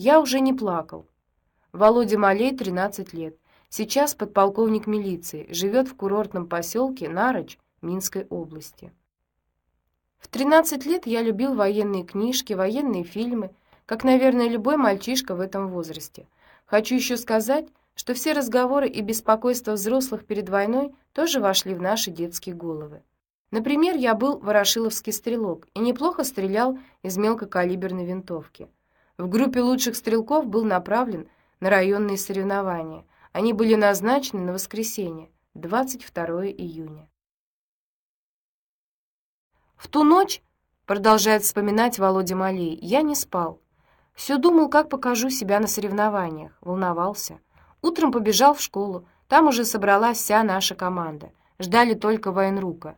Я уже не плакал. Володя Малей, 13 лет. Сейчас подполковник милиции, живет в курортном поселке Нарочь Минской области. В 13 лет я любил военные книжки, военные фильмы, как, наверное, любой мальчишка в этом возрасте. Хочу еще сказать, что все разговоры и беспокойство взрослых перед войной тоже вошли в наши детские головы. Например, я был ворошиловский стрелок и неплохо стрелял из мелкокалиберной винтовки. В группе лучших стрелков был направлен на районные соревнования. Они были назначены на воскресенье, 22 июня. В ту ночь, продолжает вспоминать Володя Малей, я не спал. Все думал, как покажу себя на соревнованиях, волновался. Утром побежал в школу, там уже собралась вся наша команда. Ждали только военрука.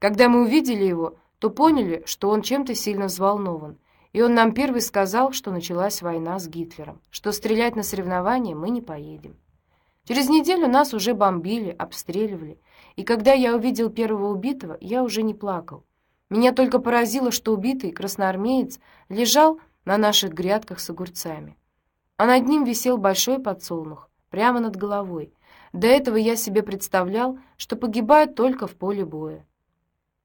Когда мы увидели его, то поняли, что он чем-то сильно взволнован. И он нам первый сказал, что началась война с Гитлером, что стрелять на соревнования мы не поедем. Через неделю нас уже бомбили, обстреливали. И когда я увидел первого убитого, я уже не плакал. Меня только поразило, что убитый красноармеец лежал на наших грядках с огурцами. А над ним висел большой подсолнух, прямо над головой. До этого я себе представлял, что погибают только в поле боя.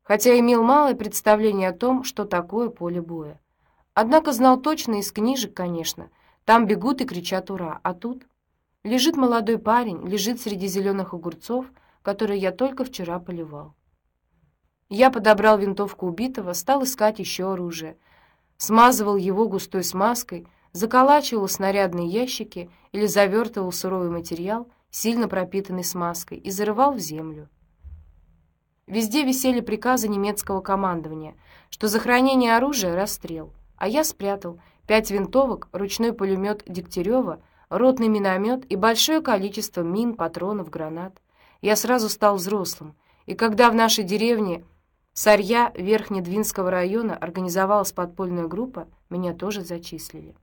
Хотя имел малое представление о том, что такое поле боя. Однако знал точно из книжек, конечно. Там бегут и кричат «Ура!», а тут... Лежит молодой парень, лежит среди зеленых огурцов, которые я только вчера поливал. Я подобрал винтовку убитого, стал искать еще оружие, смазывал его густой смазкой, заколачивал снарядные ящики или завертывал суровый материал, сильно пропитанный смазкой, и зарывал в землю. Везде висели приказы немецкого командования, что за хранение оружия расстрел, а я спрятал пять винтовок, ручной пулемет Дегтярева, ротный миномет и большое количество мин, патронов, гранат. Я сразу стал взрослым, и когда в нашей деревне Сарья Верхнедвинского района организовалась подпольная группа, меня тоже зачислили.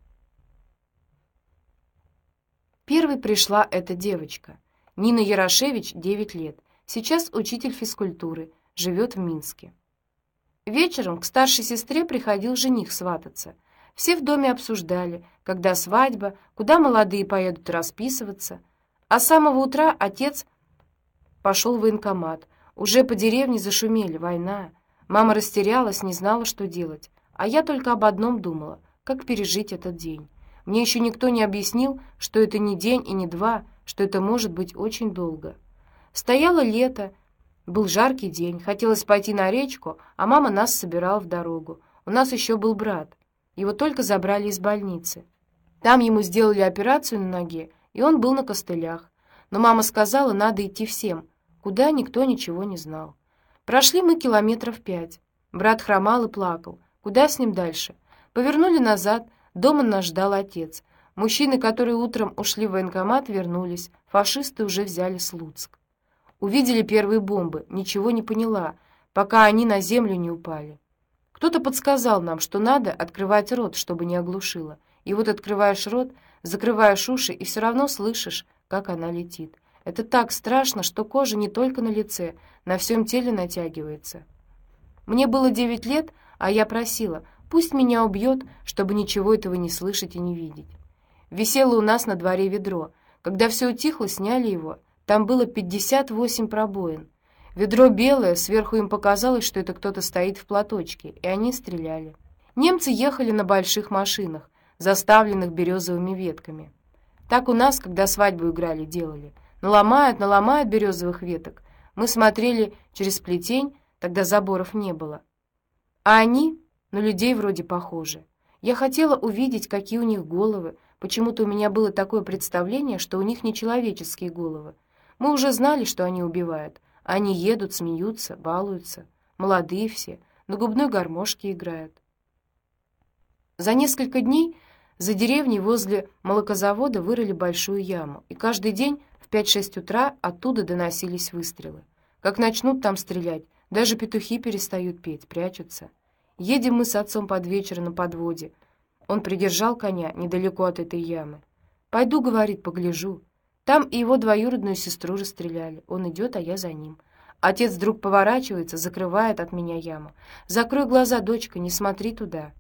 Первой пришла эта девочка. Нина Ярошевич, 9 лет. Сейчас учитель физкультуры, живет в Минске. Вечером к старшей сестре приходил жених свататься. Все в доме обсуждали, когда свадьба, куда молодые поедут расписываться. А с самого утра отец пошел в военкомат. Уже по деревне зашумели, война. Мама растерялась, не знала, что делать. А я только об одном думала, как пережить этот день. Мне еще никто не объяснил, что это не день и не два, что это может быть очень долго. Стояло лето, был жаркий день, хотелось пойти на речку, а мама нас собирала в дорогу. У нас еще был брат. Его только забрали из больницы. Там ему сделали операцию на ноге, и он был на костылях. Но мама сказала, надо идти всем, куда никто ничего не знал. Прошли мы километров пять. Брат хромал и плакал. Куда с ним дальше? Повернули назад. Дома нас ждал отец. Мужчины, которые утром ушли в военкомат, вернулись. Фашисты уже взяли Слуцк. Увидели первые бомбы, ничего не поняла, пока они на землю не упали. Кто-то подсказал нам, что надо открывать рот, чтобы не оглушило. И вот открываешь рот, закрываешь уши, и все равно слышишь, как она летит. Это так страшно, что кожа не только на лице, на всем теле натягивается. Мне было девять лет, а я просила, пусть меня убьет, чтобы ничего этого не слышать и не видеть. Висело у нас на дворе ведро. Когда все утихло, сняли его — там было 58 пробоин. Ведро белое, сверху им показалось, что это кто-то стоит в платочке, и они стреляли. Немцы ехали на больших машинах, заставленных березовыми ветками. Так у нас, когда свадьбу играли, делали. Наломают, наломают березовых веток. Мы смотрели через плетень, тогда заборов не было. А они на людей вроде похожи. Я хотела увидеть, какие у них головы. Почему-то у меня было такое представление, что у них нечеловеческие головы. Мы уже знали, что они убивают. Они едут, смеются, балуются. Молодые все, на губной гармошке играют. За несколько дней за деревней возле молокозавода вырыли большую яму, и каждый день в 5-6 утра оттуда доносились выстрелы. Как начнут там стрелять, даже петухи перестают петь, прячутся. Едем мы с отцом под вечер на подводе. Он придержал коня недалеко от этой ямы. «Пойду, — говорит, — погляжу». Там и его двоюродную сестру расстреляли. Он идет, а я за ним. Отец вдруг поворачивается, закрывает от меня яму. «Закрой глаза, дочка, не смотри туда».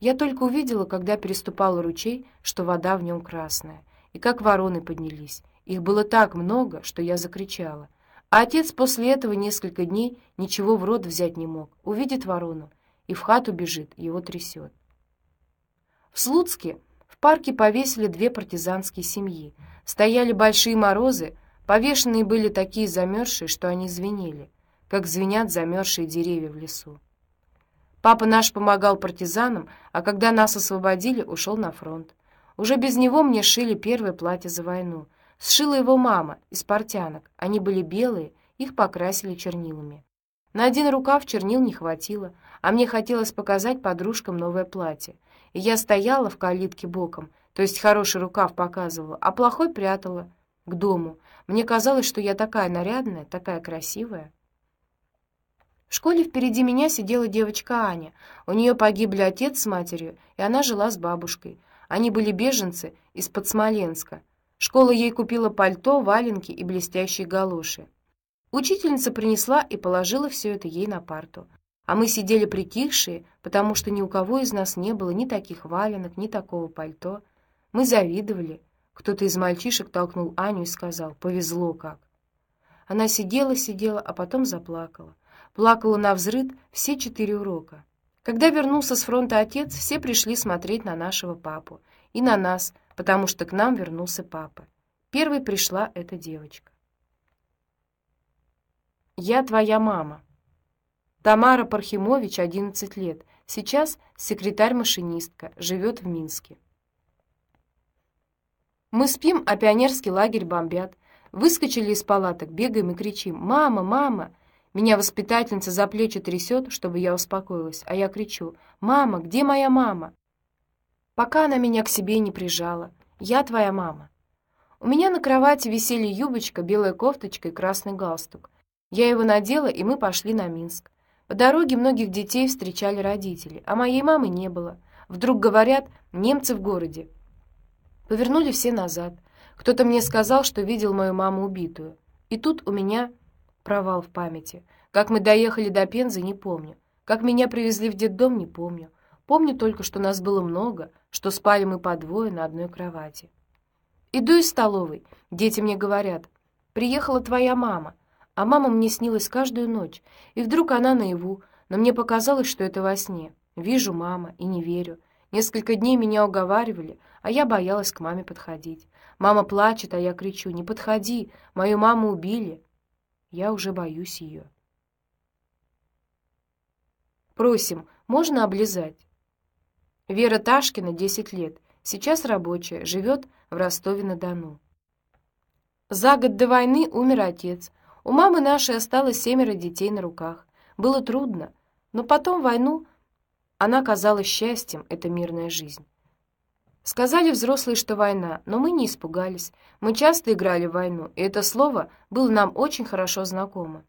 Я только увидела, когда переступала ручей, что вода в нем красная, и как вороны поднялись. Их было так много, что я закричала. А отец после этого несколько дней ничего в рот взять не мог. Увидит ворону и в хату бежит, его трясет. В Слуцке парке повесили две партизанские семьи. Стояли большие морозы, повешенные были такие замерзшие, что они звенели, как звенят замерзшие деревья в лесу. Папа наш помогал партизанам, а когда нас освободили, ушел на фронт. Уже без него мне шили первое платье за войну. Сшила его мама из портянок. Они были белые, их покрасили чернилами. На один рукав чернил не хватило, а мне хотелось показать подружкам новое платье. Я стояла в калитке боком, то есть хороший рукав показывала, а плохой прятала к дому. Мне казалось, что я такая нарядная, такая красивая. В школе впереди меня сидела девочка Аня. У нее погибли отец с матерью, и она жила с бабушкой. Они были беженцы из-под Смоленска. Школа ей купила пальто, валенки и блестящие галоши. Учительница принесла и положила все это ей на парту. А мы сидели притихшие, потому что ни у кого из нас не было ни таких валенок, ни такого пальто. Мы завидовали. Кто-то из мальчишек толкнул Аню и сказал: "Повезло как". Она сидела-сидела, а потом заплакала. Плакала на взрыд все четыре урока. Когда вернулся с фронта отец, все пришли смотреть на нашего папу и на нас, потому что к нам вернулся папа. Первой пришла эта девочка. Я твоя мама. Тамара Пархимович, 11 лет. Сейчас секретарь-машинистка, живет в Минске. Мы спим, а пионерский лагерь бомбят. Выскочили из палаток, бегаем и кричим: "Мама, мама!" Меня воспитательница за плечи трясет, чтобы я успокоилась, а я кричу: "Мама, где моя мама?" Пока она меня к себе не прижала. Я твоя мама. У меня на кровати висели юбочка, белая кофточка и красный галстук. Я его надела, и мы пошли на Минск. По дороге многих детей встречали родители, а моей мамы не было. Вдруг говорят: "Немцы в городе". Повернули все назад. Кто-то мне сказал, что видел мою маму убитую. И тут у меня провал в памяти. Как мы доехали до Пензы, не помню. Как меня привезли в детдом, не помню. Помню только, что нас было много, что спали мы по двое на одной кровати. Иду из столовой. Дети мне говорят: "Приехала твоя мама". А мама мне снилась каждую ночь, и вдруг она наяву, но мне показалось, что это во сне. Вижу мама и не верю. Несколько дней меня уговаривали, а я боялась к маме подходить. Мама плачет, а я кричу: "Не подходи, мою маму убили". Я уже боюсь ее. Просим, можно облизать. Вера Ташкина, 10 лет, сейчас рабочая, живет в Ростове-на-Дону. За год до войны умер отец. У мамы нашей осталось семеро детей на руках. Было трудно, но потом войну она казалась счастьем, эта мирная жизнь. Сказали взрослые, что война, но мы не испугались. Мы часто играли в войну, и это слово было нам очень хорошо знакомо.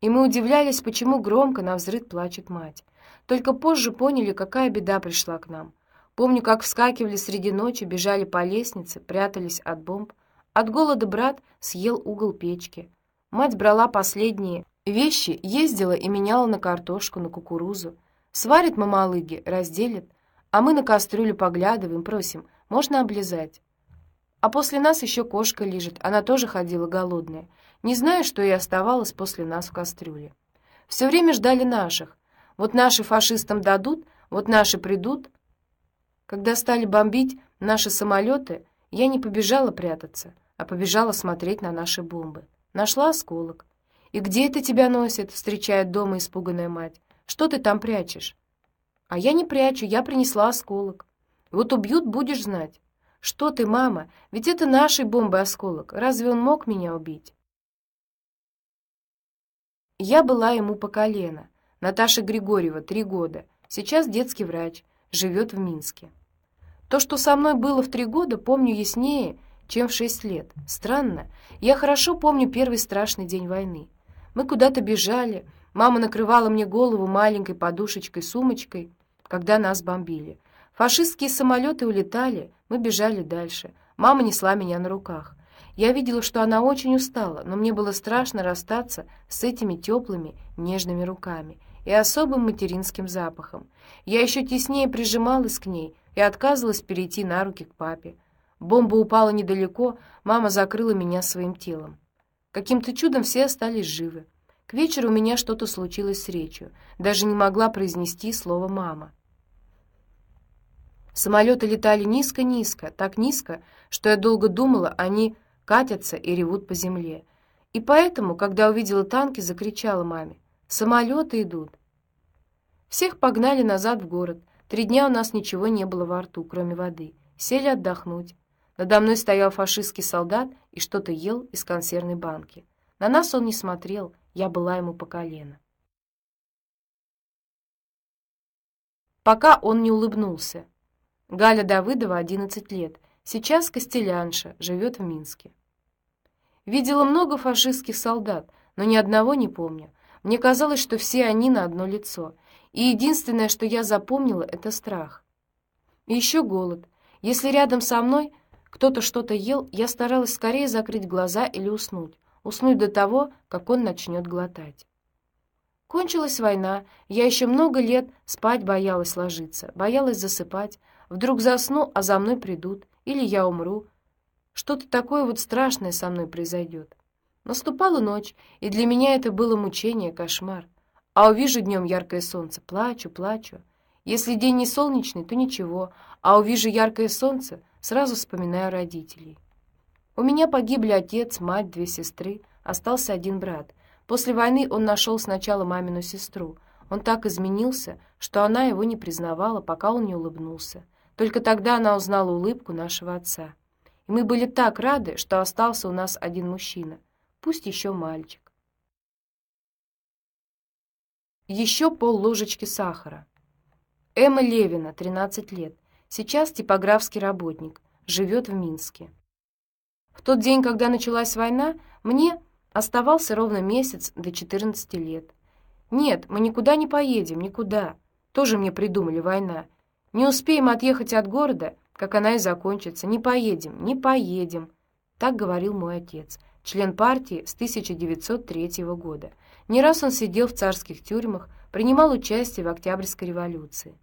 И мы удивлялись, почему громко на взрыв плачет мать. Только позже поняли, какая беда пришла к нам. Помню, как вскакивали среди ночи, бежали по лестнице, прятались от бомб. От голода брат съел угол печки. Мать брала последние вещи, ездила и меняла на картошку, на кукурузу. Сварит мамалыги, разделит, а мы на кастрюлю поглядываем, просим, можно облизать. А после нас еще кошка лежит, она тоже ходила голодная. Не знаю, что ей оставалось после нас в кастрюле. Все время ждали наших. Вот наши фашистам дадут, вот наши придут. Когда стали бомбить наши самолеты, я не побежала прятаться, а побежала смотреть на наши бомбы. Нашла осколок. «И где это тебя носит?» — встречает дома испуганная мать. Что ты там прячешь? А я не прячу, я принесла осколок. Вот убьют, будешь знать. Что ты, мама? Ведь это нашей бомбы осколок. Разве он мог меня убить? Я была ему по колено. Наташа Григорьева, три года. Сейчас детский врач, живет в Минске. То, что со мной было в три года, помню яснее, чем в шесть лет. Странно. Я хорошо помню первый страшный день войны. Мы куда-то бежали, Мама накрывала мне голову маленькой подушечкой-сумочкой, когда нас бомбили. Фашистские самолеты улетали, мы бежали дальше. Мама несла меня на руках. Я видела, что она очень устала, но мне было страшно расстаться с этими теплыми, нежными руками. и особым материнским запахом. Я еще теснее прижималась к ней и отказывалась перейти на руки к папе. Бомба упала недалеко, мама закрыла меня своим телом. Каким-то чудом все остались живы. К вечеру у меня что-то случилось с речью, даже не могла произнести слово «мама». Самолеты летали низко-низко, так низко, что я долго думала, они катятся и ревут по земле. И поэтому, когда увидела танки, закричала маме: "Самолеты идут!" Всех погнали назад в город. Три дня у нас ничего не было во рту, кроме воды. Сели отдохнуть. Надо мной стоял фашистский солдат и что-то ел из консервной банки. На нас он не смотрел, я была ему по колено. Пока он не улыбнулся. Галя Давыдова, 11 лет, сейчас костелянша, живет в Минске. Видела много фашистских солдат, но ни одного не помню. Мне казалось, что все они на одно лицо, и единственное, что я запомнила, это страх. И еще голод. Если рядом со мной кто-то что-то ел, я старалась скорее закрыть глаза или уснуть, уснуть до того, как он начнет глотать. Кончилась война, я еще много лет спать боялась ложиться, боялась засыпать. Вдруг засну, а за мной придут, или я умру. Что-то такое вот страшное со мной произойдет. Наступала ночь, и для меня это было мучение, кошмар. А увижу днем яркое солнце, плачу, плачу. Если день не солнечный, то ничего, а увижу яркое солнце, сразу вспоминаю родителей. У меня погибли отец, мать, две сестры, остался один брат. После войны он нашел сначала мамину сестру. Он так изменился, что она его не признавала, пока он не улыбнулся. Только тогда она узнала улыбку нашего отца. И мы были так рады, что остался у нас один мужчина, пусть еще мальчик. Еще пол ложечки сахара. Эмма Левина, 13 лет. Сейчас типографский работник, живет в Минске. В тот день, когда началась война, мне оставался ровно месяц до 14 лет. Нет, мы никуда не поедем, никуда. Тоже мне придумали война. Не успеем отъехать от города, как она и закончится. Не поедем, не поедем, так говорил мой отец, член партии с 1903 года. Не раз он сидел в царских тюрьмах, принимал участие в Октябрьской революции.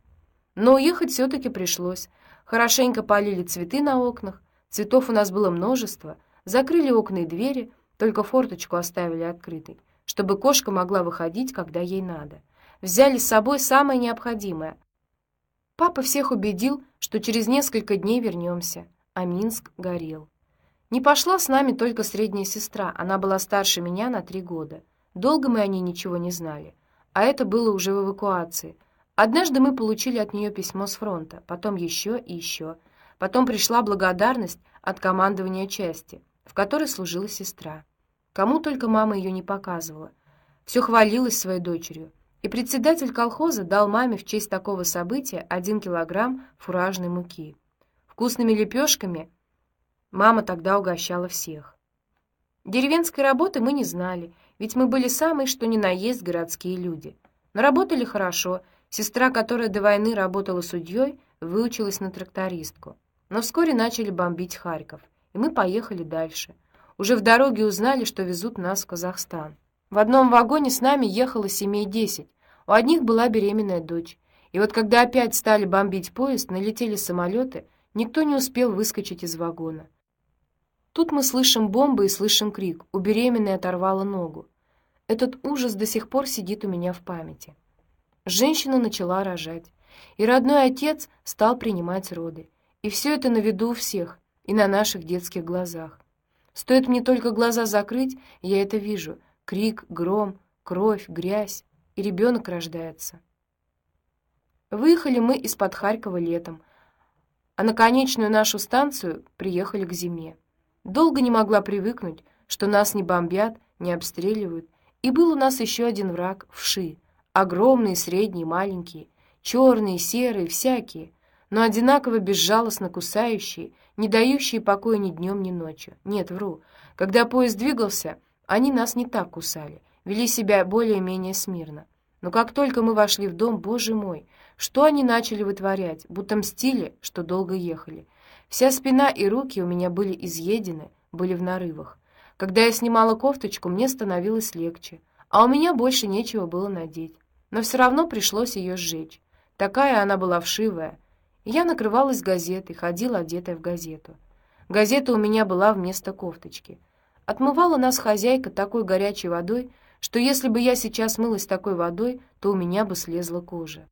Но уехать все таки пришлось. Хорошенько полили цветы на окнах, цветов у нас было множество, закрыли окна и двери, только форточку оставили открытой, чтобы кошка могла выходить, когда ей надо. Взяли с собой самое необходимое Папа всех убедил, что через несколько дней вернемся, а Минск горел. Не пошла с нами только средняя сестра, она была старше меня на три года. Долго мы о ней ничего не знали, а это было уже в эвакуации. Однажды мы получили от нее письмо с фронта, потом еще и еще. Потом пришла благодарность от командования части, в которой служила сестра. Кому только мама ее не показывала. Все хвалилась своей дочерью. И председатель колхоза дал маме в честь такого события один килограмм фуражной муки. Вкусными лепешками мама тогда угощала всех. Деревенской работы мы не знали, ведь мы были самые что ни на есть городские люди. Но работали хорошо. Сестра, которая до войны работала судьей, выучилась на трактористку. Но вскоре начали бомбить Харьков, и мы поехали дальше. Уже в дороге узнали, что везут нас в Казахстан. В одном вагоне с нами ехало семей десять. У одних была беременная дочь. И вот когда опять стали бомбить поезд, налетели самолеты, никто не успел выскочить из вагона. Тут мы слышим бомбы и слышим крик. У беременной оторвало ногу. Этот ужас до сих пор сидит у меня в памяти. Женщина начала рожать, и родной отец стал принимать роды. И все это на виду у всех и на наших детских глазах. Стоит мне только глаза закрыть, я это вижу — крик, гром, кровь, грязь, и ребенок рождается. Выехали мы из-под Харькова летом, а на конечную нашу станцию приехали к зиме. Долго не могла привыкнуть, что нас не бомбят, не обстреливают, и был у нас еще один враг вши, огромные, средние, маленькие, черные, серые, всякие, но одинаково безжалостно кусающие, не дающие покоя ни днем, ни ночью. Нет, вру. Когда поезд двигался, они нас не так кусали, вели себя более-менее смирно. Но как только мы вошли в дом, боже мой, что они начали вытворять, будто мстили, что долго ехали. Вся спина и руки у меня были изъедены, были в нарывах. Когда я снимала кофточку, мне становилось легче, а у меня больше нечего было надеть. но все равно пришлось ее сжечь. Такая она была вшивая. я накрывалась газетой, ходила одетая в газету. Газета у меня была вместо кофточки. Отмывала нас хозяйка такой горячей водой, что если бы я сейчас мылась такой водой, то у меня бы слезла кожа.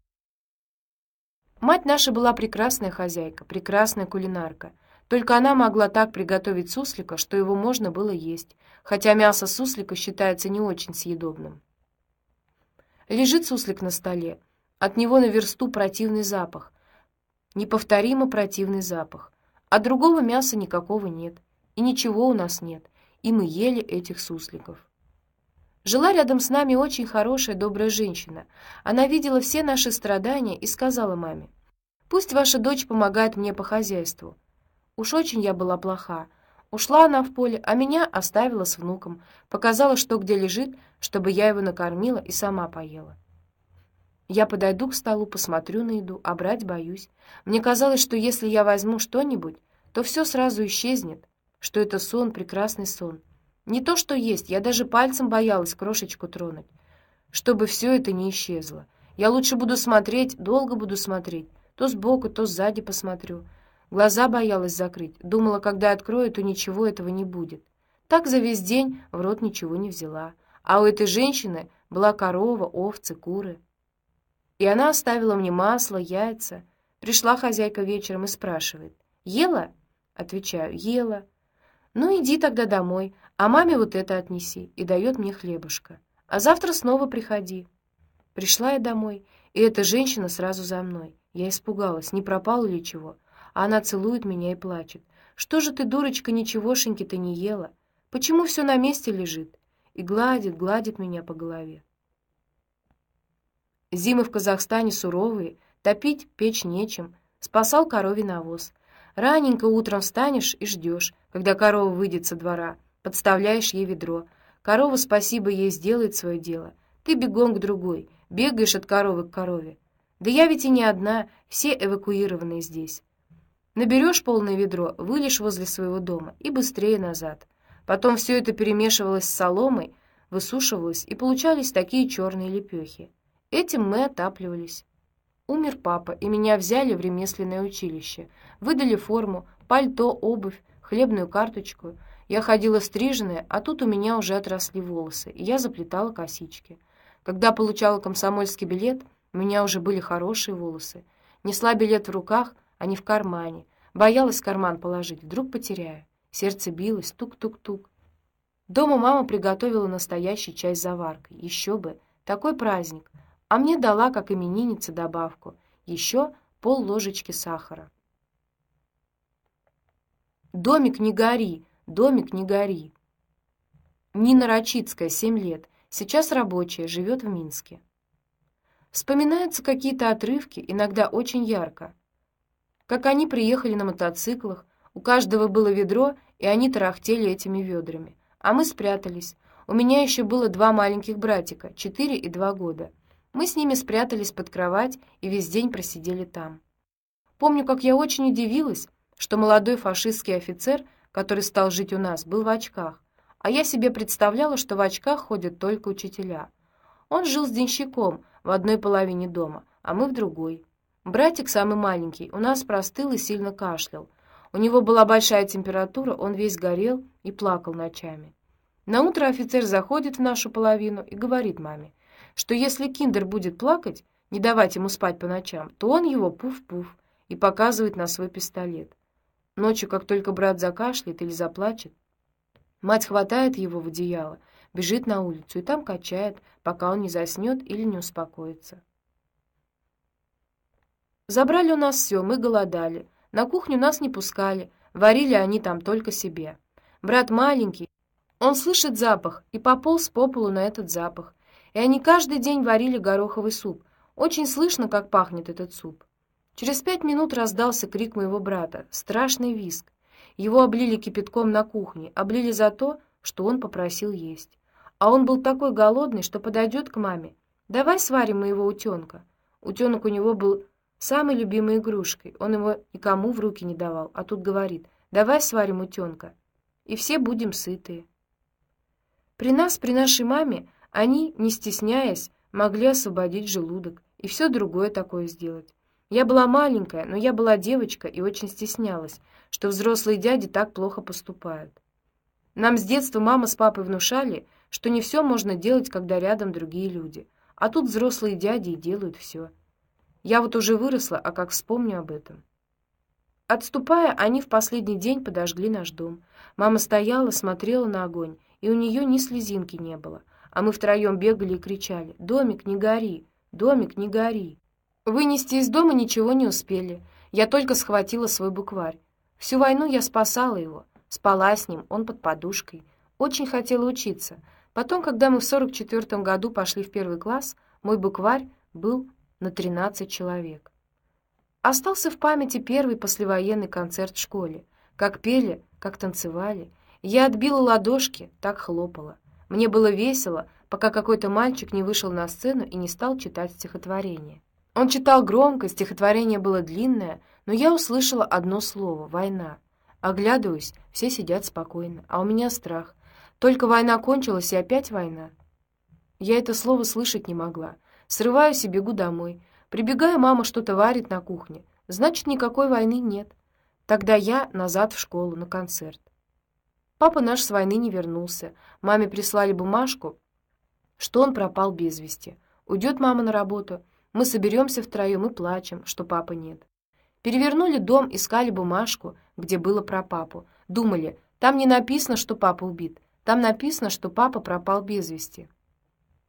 Мать наша была прекрасная хозяйка, прекрасная кулинарка. Только она могла так приготовить суслика, что его можно было есть, хотя мясо суслика считается не очень съедобным. Лежит суслик на столе. От него на версту противный запах. Неповторимо противный запах. А другого мяса никакого нет. И ничего у нас нет. И мы ели этих сусликов. Жила рядом с нами очень хорошая, добрая женщина. Она видела все наши страдания и сказала маме, «Пусть ваша дочь помогает мне по хозяйству». Уж очень я была плоха. Ушла она в поле, а меня оставила с внуком. Показала, что где лежит, чтобы я его накормила и сама поела. Я подойду к столу, посмотрю на еду, а брать боюсь. Мне казалось, что если я возьму что-нибудь, то все сразу исчезнет, что это сон, прекрасный сон. Не то, что есть, я даже пальцем боялась крошечку тронуть, чтобы все это не исчезло. Я лучше буду смотреть, долго буду смотреть, то сбоку, то сзади посмотрю. Глаза боялась закрыть, думала, когда открою, то ничего этого не будет. Так за весь день в рот ничего не взяла. А у этой женщины была корова, овцы, куры. И она оставила мне масло, яйца. Пришла хозяйка вечером и спрашивает: "Ела?" Отвечаю: "Ела". Ну иди тогда домой, а маме вот это отнеси, и дает мне хлебушка. А завтра снова приходи. Пришла я домой, и эта женщина сразу за мной. Я испугалась, не пропало ли чего. А она целует меня и плачет. Что же ты, дурочка, ничегошеньки-то не ела? Почему все на месте лежит? И гладит, гладит меня по голове. Зимы в Казахстане суровые, топить печь нечем, спасал коровий навоз. Раненько утром встанешь и ждешь, когда корова выйдет со двора, подставляешь ей ведро. Корова, спасибо ей, сделает свое дело. Ты бегом к другой, бегаешь от коровы к корове. Да я ведь и не одна, все эвакуированные здесь. Наберешь полное ведро, вылишь возле своего дома и быстрее назад. Потом все это перемешивалось с соломой, высушивалось, и получались такие черные лепехи. Этим мы отапливались. Умер папа, и меня взяли в ремесленное училище. Выдали форму, пальто, обувь, хлебную карточку. Я ходила стриженная, а тут у меня уже отросли волосы, и я заплетала косички. Когда получала комсомольский билет, у меня уже были хорошие волосы. Несла билет в руках, а не в кармане. Боялась карман положить, вдруг потеряю. Сердце билось, тук-тук-тук. Дома мама приготовила настоящий чай с заваркой. Еще бы, такой праздник. А мне дала, как имениннице, добавку. Еще пол ложечки сахара. Домик не гори, домик не гори. Нина Рачицкая, 7 лет, сейчас рабочая, живет в Минске. Вспоминаются какие-то отрывки, иногда очень ярко как они приехали на мотоциклах, у каждого было ведро, и они тарахтели этими ведрами. А мы спрятались. У меня еще было два маленьких братика, четыре и два года. Мы с ними спрятались под кровать и весь день просидели там. Помню, как я очень удивилась, что молодой фашистский офицер, который стал жить у нас, был в очках, а я себе представляла, что в очках ходят только учителя. Он жил с денщиком в одной половине дома, а мы в другой. Братик самый маленький у нас простыл и сильно кашлял. У него была большая температура, он весь горел и плакал ночами. На утро офицер заходит в нашу половину и говорит маме, что если киндер будет плакать, не давать ему спать по ночам, то он его пуф-пуф и показывает на свой пистолет. Ночью, как только брат закашляет или заплачет, мать хватает его в одеяло, бежит на улицу и там качает, пока он не заснет или не успокоится. Забрали у нас все, мы голодали. На кухню нас не пускали, варили они там только себе. Брат маленький, он слышит запах и пополз по полу на этот запах. И они каждый день варили гороховый суп. Очень слышно, как пахнет этот суп. Через пять минут раздался крик моего брата, страшный визг. Его облили кипятком на кухне, облили за то, что он попросил есть. А он был такой голодный, что подойдет к маме. «Давай сварим моего утенка». Утенок у него был самой любимой игрушкой. Он его никому в руки не давал, а тут говорит: "Давай сварим утенка, и все будем сытые". При нас, при нашей маме, они, не стесняясь, могли освободить желудок и все другое такое сделать. Я была маленькая, но я была девочка и очень стеснялась, что взрослые дяди так плохо поступают. Нам с детства мама с папой внушали, что не все можно делать, когда рядом другие люди, а тут взрослые дяди и делают все. Я вот уже выросла, а как вспомню об этом. Отступая, они в последний день подожгли наш дом. Мама стояла, смотрела на огонь, и у нее ни слезинки не было, а мы втроем бегали и кричали: "Домик, не гори! Домик, не гори!" Вынести из дома ничего не успели. Я только схватила свой букварь. Всю войну я спасала его, спала с ним, он под подушкой. Очень хотела учиться. Потом, когда мы в 44 году пошли в первый класс, мой букварь был на 13 человек. Остался в памяти первый послевоенный концерт в школе. Как пели, как танцевали. Я отбила ладошки, так хлопала. Мне было весело, пока какой-то мальчик не вышел на сцену и не стал читать стихотворение. Он читал громко, стихотворение было длинное, но я услышала одно слово — «война». Оглядываюсь, все сидят спокойно, а у меня страх. Только война кончилась, и опять война. Я это слово слышать не могла. Срываюсь и бегу домой. Прибегаю, мама что-то варит на кухне. Значит, никакой войны нет. Тогда я назад в школу, на концерт. Папа наш с войны не вернулся. Маме прислали бумажку, что он пропал без вести. Уйдет мама на работу, мы соберемся втроем и плачем, что папы нет. Перевернули дом, искали бумажку, где было про папу. Думали, там не написано, что папа убит. Там написано, что папа пропал без вести.